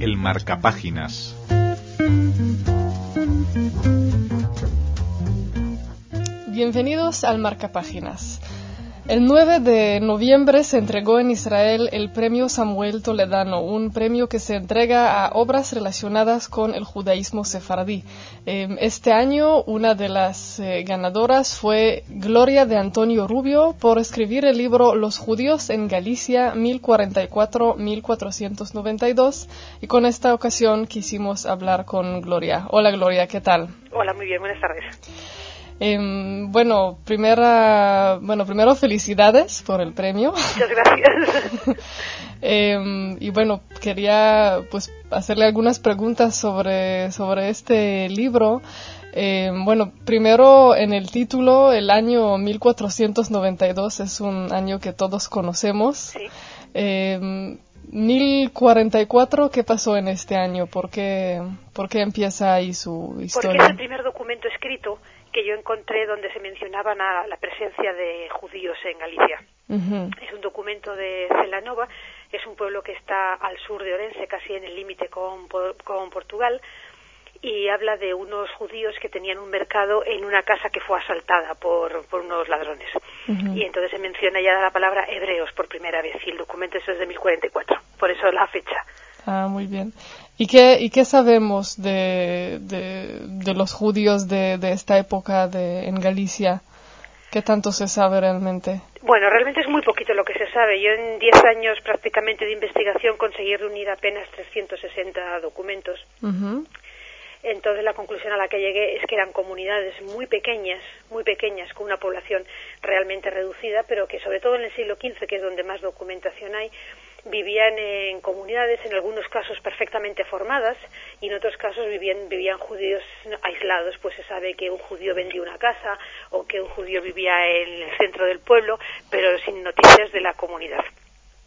El marcapáginas. Bienvenidos al marcapáginas. El 9 de noviembre se entregó en Israel el premio Samuel Toledano, un premio que se entrega a obras relacionadas con el judaísmo sefardí. Em, este año una de las eh, ganadoras fue Gloria de Antonio Rubio por escribir el libro Los judíos en Galicia 1044-1492 y con esta ocasión quisimos hablar con Gloria. Hola Gloria, ¿qué tal? Hola, muy bien, buenas tardes. Em, bueno, primera, bueno, primero felicidades por el premio. Muchas gracias. Em, y bueno, quería pues hacerle algunas preguntas sobre, sobre este libro. Em, bueno, primero en el título, el año 1492 es un año que todos conocemos. Sí. 1044, ¿qué pasó en este año? ¿Por qué, por qué empieza ahí su historia? Porque es el primer documento escrito que yo encontré donde se mencionaban a la presencia de judíos en Galicia. Es un documento de Celanova, es un pueblo que está al sur de Orense, casi en el límite con, con Portugal, y habla de unos judíos que tenían un mercado en una casa que fue asaltada por, por unos ladrones. Y entonces se menciona ya la palabra hebreos por primera vez, y el documento es de 1044, por eso la fecha. Ah, muy bien. ¿Y qué, y qué sabemos de, de, los judíos de, de esta época de, en Galicia? ¿Qué tanto se sabe realmente? Bueno, realmente es muy poquito lo que se sabe. Yo en 10 años prácticamente de investigación conseguí reunir apenas 360 documentos. Entonces la conclusión a la que llegué es que eran comunidades muy pequeñas, muy pequeñas, con una población realmente reducida, pero que sobre todo en el siglo XV, que es donde más documentación hay, vivían en comunidades, en algunos casos perfectamente formadas, y en otros casos vivían, vivían judíos aislados, pues se sabe que un judío vendía una casa o que un judío vivía en el centro del pueblo, pero sin noticias de la comunidad.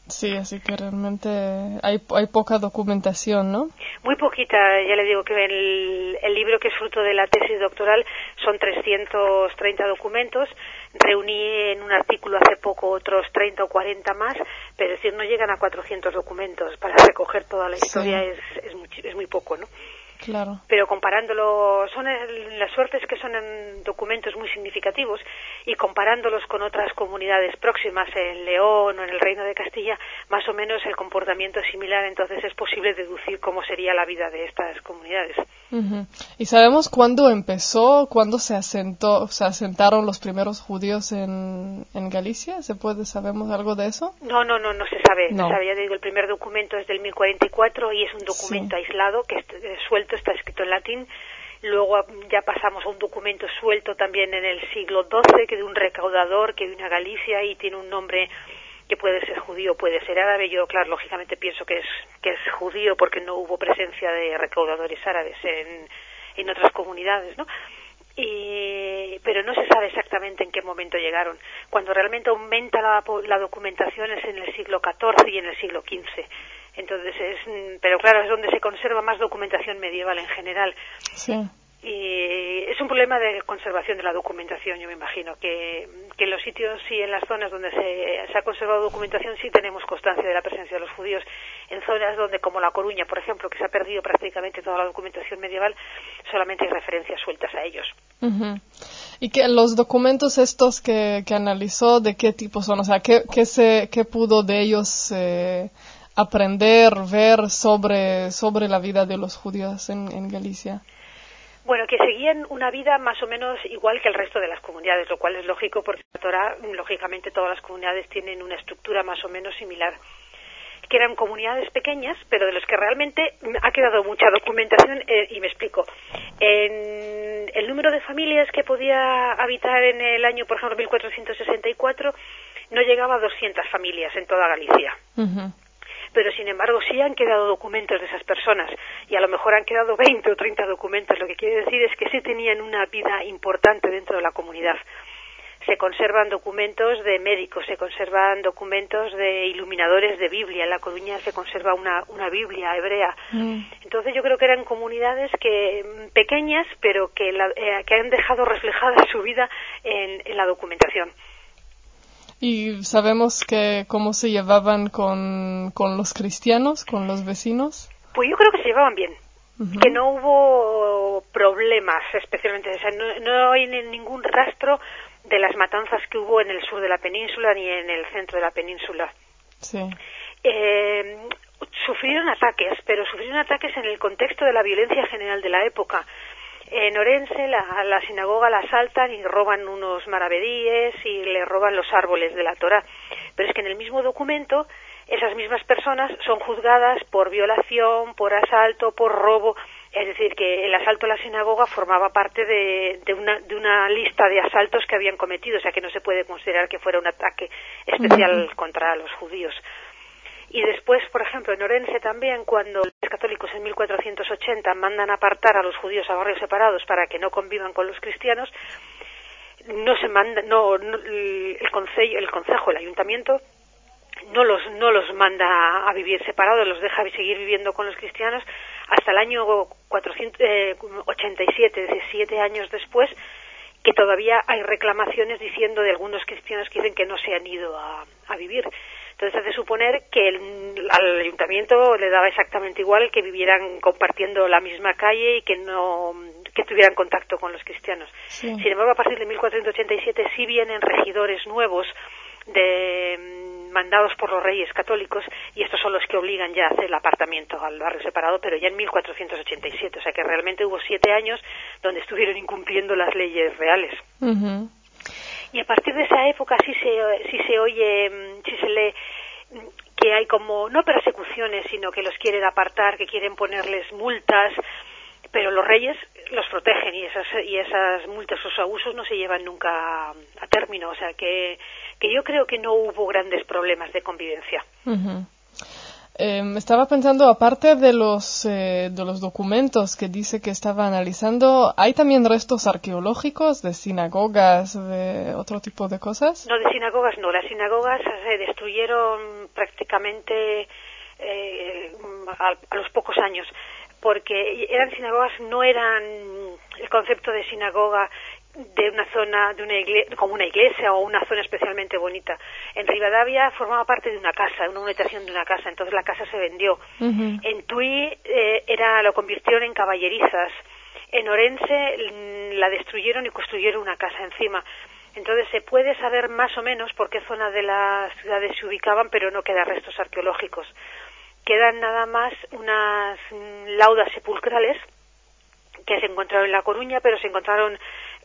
Sí, así que realmente hay, hay poca documentación, ¿no? Muy poquita, ya le digo que el, el libro que es fruto de la tesis doctoral son 330 documentos, reuní en un artículo hace poco otros 30 o 40 más, pero es decir, no llegan a 400 documentos para recoger toda la historia, es, es, muy, es muy poco, ¿no? Claro. Pero comparándolo, son las suertes que son en documentos muy significativos y comparándolos con otras comunidades próximas en León o en el Reino de Castilla, más o menos el comportamiento es similar, entonces es posible deducir cómo sería la vida de estas comunidades. ¿Y sabemos cuándo empezó, cuándo se asentó, se asentaron los primeros judíos en, en Galicia? ¿Se puede, sabemos algo de eso? No, no, no, no se sabe. No. se sabe. digo, el primer documento es del 1044 y es un documento aislado que es suelto, está escrito en latín. Luego ya pasamos a un documento suelto también en el siglo XII, que de un recaudador que vino a Galicia y tiene un nombre que puede ser judío, puede ser árabe. Yo, claro, lógicamente pienso que es, que es judío porque no hubo presencia de recaudadores árabes en, en otras comunidades, ¿no? Y, pero no se sabe exactamente en qué momento llegaron. Cuando realmente aumenta la, la documentación es en el siglo XIV y en el siglo XV. Entonces es, pero claro, es donde se conserva más documentación medieval en general. Sí y es un problema de conservación de la documentación, yo me imagino, que, que en los sitios y en las zonas donde se, se, ha conservado documentación sí tenemos constancia de la presencia de los judíos. En zonas donde, como La Coruña, por ejemplo, que se ha perdido prácticamente toda la documentación medieval, solamente hay referencias sueltas a ellos. ¿Y que los documentos estos que, que, analizó, de qué tipo son? O sea, ¿qué, qué, se, qué pudo de ellos eh, aprender, ver sobre, sobre la vida de los judíos en, en Galicia? Bueno, que seguían una vida más o menos igual que el resto de las comunidades, lo cual es lógico porque la Torah, lógicamente, todas las comunidades tienen una estructura más o menos similar. Que eran comunidades pequeñas, pero de los que realmente ha quedado mucha documentación, eh, y me explico. En el número de familias que podía habitar en el año, por ejemplo, 1464, no llegaba a 200 familias en toda Galicia. Uh pero sin embargo sí han quedado documentos de esas personas y a lo mejor han quedado 20 o 30 documentos. Lo que quiere decir es que sí tenían una vida importante dentro de la comunidad. Se conservan documentos de médicos, se conservan documentos de iluminadores de Biblia. En La Coruña se conserva una, una Biblia hebrea. Mm. Entonces yo creo que eran comunidades que mm, pequeñas, pero que, la, eh, que han dejado reflejada su vida en, en la documentación. ¿Y sabemos que cómo se llevaban con, con los cristianos, con los vecinos? Pues yo creo que se llevaban bien, que no hubo problemas especialmente, o sea, no, no hay ningún rastro de las matanzas que hubo en el sur de la península ni en el centro de la península. Sí. Eh, sufrieron ataques, pero sufrieron ataques en el contexto de la violencia general de la época. En Orense la, la sinagoga la asaltan y roban unos maravedíes y le roban los árboles de la Torah. Pero es que en el mismo documento esas mismas personas son juzgadas por violación, por asalto, por robo. Es decir, que el asalto a la sinagoga formaba parte de, de, una, de una lista de asaltos que habían cometido, o sea que no se puede considerar que fuera un ataque especial contra los judíos. Y después, por ejemplo, en Orense también, cuando los católicos en 1480 mandan apartar a los judíos a barrios separados para que no convivan con los cristianos, no se manda, no, el consejo, el consejo, el ayuntamiento no los no los manda a vivir separados, los deja seguir viviendo con los cristianos hasta el año 487, es decir, siete años después, que todavía hay reclamaciones diciendo de algunos cristianos que dicen que no se han ido a vivir. Entonces hace suponer que el, al ayuntamiento le daba exactamente igual que vivieran compartiendo la misma calle y que no que tuvieran contacto con los cristianos. Sí. Sin embargo, a partir de 1487 sí vienen regidores nuevos de mandados por los reyes católicos y estos son los que obligan ya a hacer el apartamiento al barrio separado, pero ya en 1487, o sea que realmente hubo siete años donde estuvieron incumpliendo las leyes reales. Y a partir de esa época sí se, sí se oye, sí se lee que hay como, no persecuciones, sino que los quieren apartar, que quieren ponerles multas, pero los reyes los protegen y esas, y esas multas, esos abusos no se llevan nunca a, término. O sea que, que yo creo que no hubo grandes problemas de convivencia. Ujú. Eh, estaba pensando, aparte de los, eh, de los documentos que dice que estaba analizando, ¿hay también restos arqueológicos de sinagogas, de otro tipo de cosas? No, de sinagogas no. Las sinagogas se destruyeron prácticamente eh, a, a los pocos años porque eran sinagogas, no eran el concepto de sinagoga de una zona, de una iglesia, como una iglesia o una zona especialmente bonita. En Rivadavia formaba parte de una casa, una habitación de una casa, entonces la casa se vendió. En Tui eh, era, lo convirtieron en caballerizas. En Orense mm, la destruyeron y construyeron una casa encima. Entonces se puede saber más o menos por qué zona de las ciudades se ubicaban, pero no quedan restos arqueológicos. Quedan nada más unas mm, laudas sepulcrales que se encontraron en La Coruña, pero se encontraron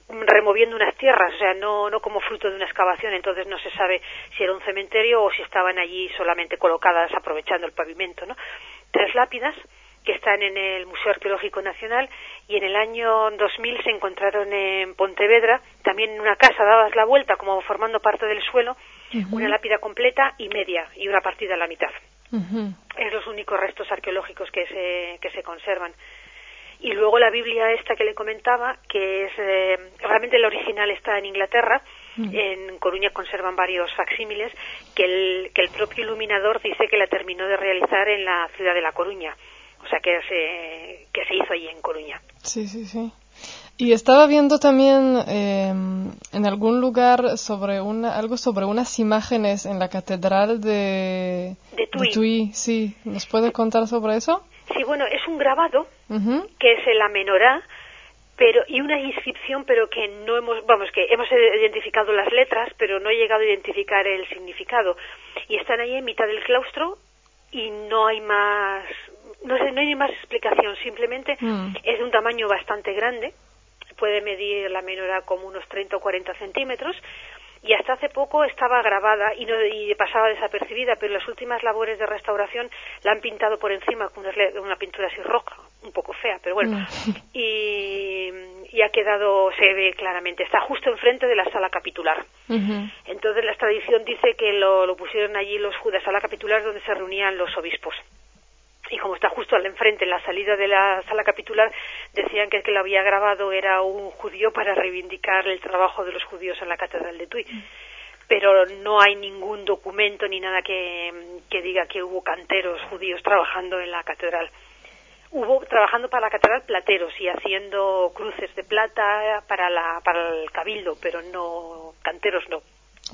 removiendo unas tierras, o sea, no, no como fruto de una excavación, entonces no se sabe si era un cementerio o si estaban allí solamente colocadas aprovechando el pavimento, ¿no? Tres lápidas que están en el Museo Arqueológico Nacional y en el año 2000 se encontraron en Pontevedra, también en una casa dadas la vuelta como formando parte del suelo, una lápida completa y media y una partida a la mitad. Ujú. Es los únicos restos arqueológicos que se, que se conservan. Y luego la Biblia esta que le comentaba, que es eh, realmente el original está en Inglaterra, Mm. en Coruña conservan varios facsímiles, que el, que el propio iluminador dice que la terminó de realizar en la ciudad de La Coruña, o sea que se, que se hizo allí en Coruña. Sí, sí, sí. Y estaba viendo también eh, en algún lugar sobre una, algo sobre unas imágenes en la catedral de, De Tui. Sí, ¿nos puede contar sobre eso? Bueno, es un grabado que es la menorá pero y una inscripción pero que no hemos vamos que hemos identificado las letras pero no he llegado a identificar el significado. Y están ahí en mitad del claustro y no hay más no sé no hay más explicación. Simplemente Mm. es de un tamaño bastante grande. Puede medir la menorá como unos 30 o 40 centímetros y hasta hace poco estaba grabada y, no, y pasaba desapercibida, pero las últimas labores de restauración la han pintado por encima con una, una pintura así roja, un poco fea, pero bueno, Mm. y, y ha quedado, se ve claramente, está justo enfrente de la sala capitular. Entonces la tradición dice que lo, lo pusieron allí los judas, sala capitular donde se reunían los obispos y como está justo al enfrente, en la salida de la sala capitular, decían que el que lo había grabado era un judío para reivindicar el trabajo de los judíos en la catedral de Tui. Pero no hay ningún documento ni nada que, que diga que hubo canteros judíos trabajando en la catedral. Hubo trabajando para la catedral plateros y haciendo cruces de plata para, la, para el cabildo, pero no canteros no.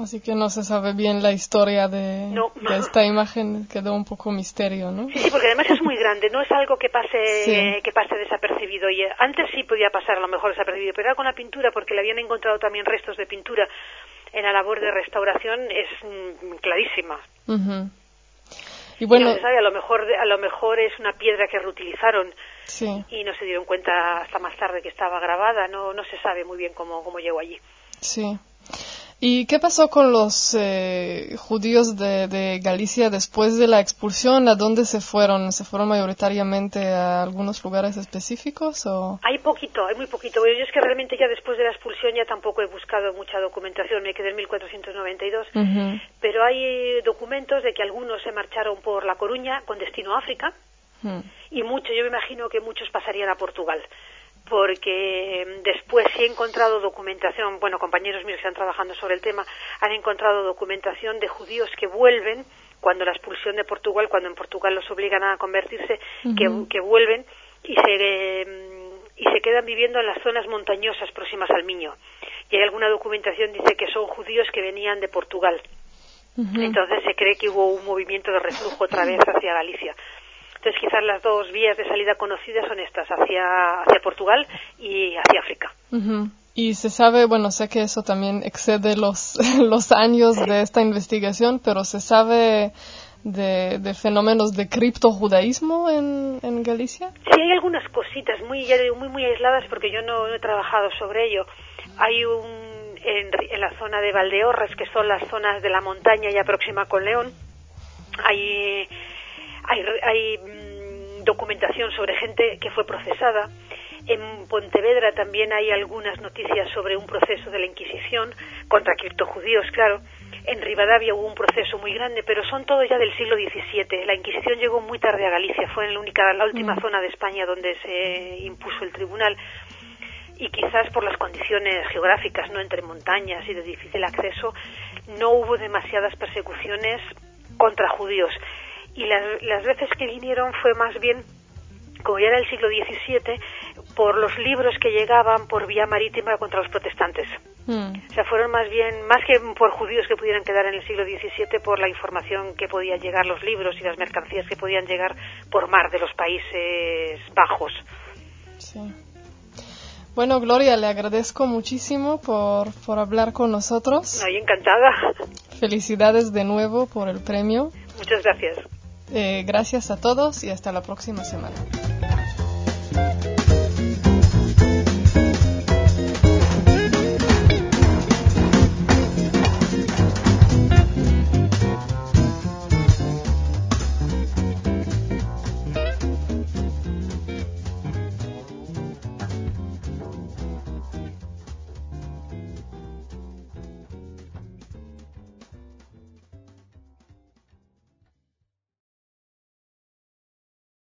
Así que no se sabe bien la historia de, esta imagen, quedó un poco misterio, ¿no? Sí, porque además es muy grande, no es algo que pase que pase desapercibido. Y eh, antes sí podía pasar a lo mejor desapercibido, pero ahora con la pintura, porque le habían encontrado también restos de pintura en la labor de restauración, es mm, clarísima. Y bueno, no se sabe, a lo mejor a lo mejor es una piedra que reutilizaron y no se dieron cuenta hasta más tarde que estaba grabada, no no se sabe muy bien cómo cómo llegó allí. Sí. ¿Y qué pasó con los eh, judíos de, Galicia después de la expulsión? ¿A dónde se fueron? ¿Se fueron mayoritariamente a algunos lugares específicos? O? Hay poquito, hay muy poquito. Yo es que realmente ya después de la expulsión ya tampoco he buscado mucha documentación, me quedé en 1492, pero hay documentos de que algunos se marcharon por La Coruña con destino a África y muchos, yo me imagino que muchos pasarían a Portugal porque mm, después sí he encontrado documentación, bueno, compañeros míos que están trabajando sobre el tema han encontrado documentación de judíos que vuelven cuando la expulsión de Portugal, cuando en Portugal los obligan a convertirse, que, vuelven y se, mm, y se quedan viviendo en las zonas montañosas próximas al Miño. Y hay alguna documentación dice que son judíos que venían de Portugal. Entonces se cree que hubo un movimiento de reflujo otra vez hacia Galicia. Entonces quizás las dos vías de salida conocidas son estas, hacia, hacia Portugal y hacia África. Y se sabe, bueno, sé que eso también excede los, los años de esta investigación, pero se sabe de, fenómenos de criptojudaísmo en, en Galicia. Sí, hay algunas cositas muy, muy, muy aisladas porque yo no, he trabajado sobre ello. Hay un, en, en, la zona de Valdeorras, que son las zonas de la montaña ya próxima con León, hay hay, mm, documentación sobre gente que fue procesada. En Pontevedra también hay algunas noticias sobre un proceso de la Inquisición contra criptojudíos, claro. En Rivadavia hubo un proceso muy grande, pero son todos ya del siglo XVII. La Inquisición llegó muy tarde a Galicia, fue en la, única, la última mm. zona de España donde se impuso el tribunal. Y quizás por las condiciones geográficas, no entre montañas y de difícil acceso, no hubo demasiadas persecuciones contra judíos y las, veces que vinieron fue más bien como ya era el siglo XVII, por los libros que llegaban por vía marítima contra los protestantes. Hmm. O sea, fueron más bien, más que por judíos que pudieran quedar en el siglo XVII, por la información que podía llegar, los libros y las mercancías que podían llegar por mar de los Países Bajos. Sí. Bueno, Gloria, le agradezco muchísimo por, por hablar con nosotros. Estoy encantada. Felicidades de nuevo por el premio. Muchas gracias. Eh, gracias a todos y hasta la próxima semana.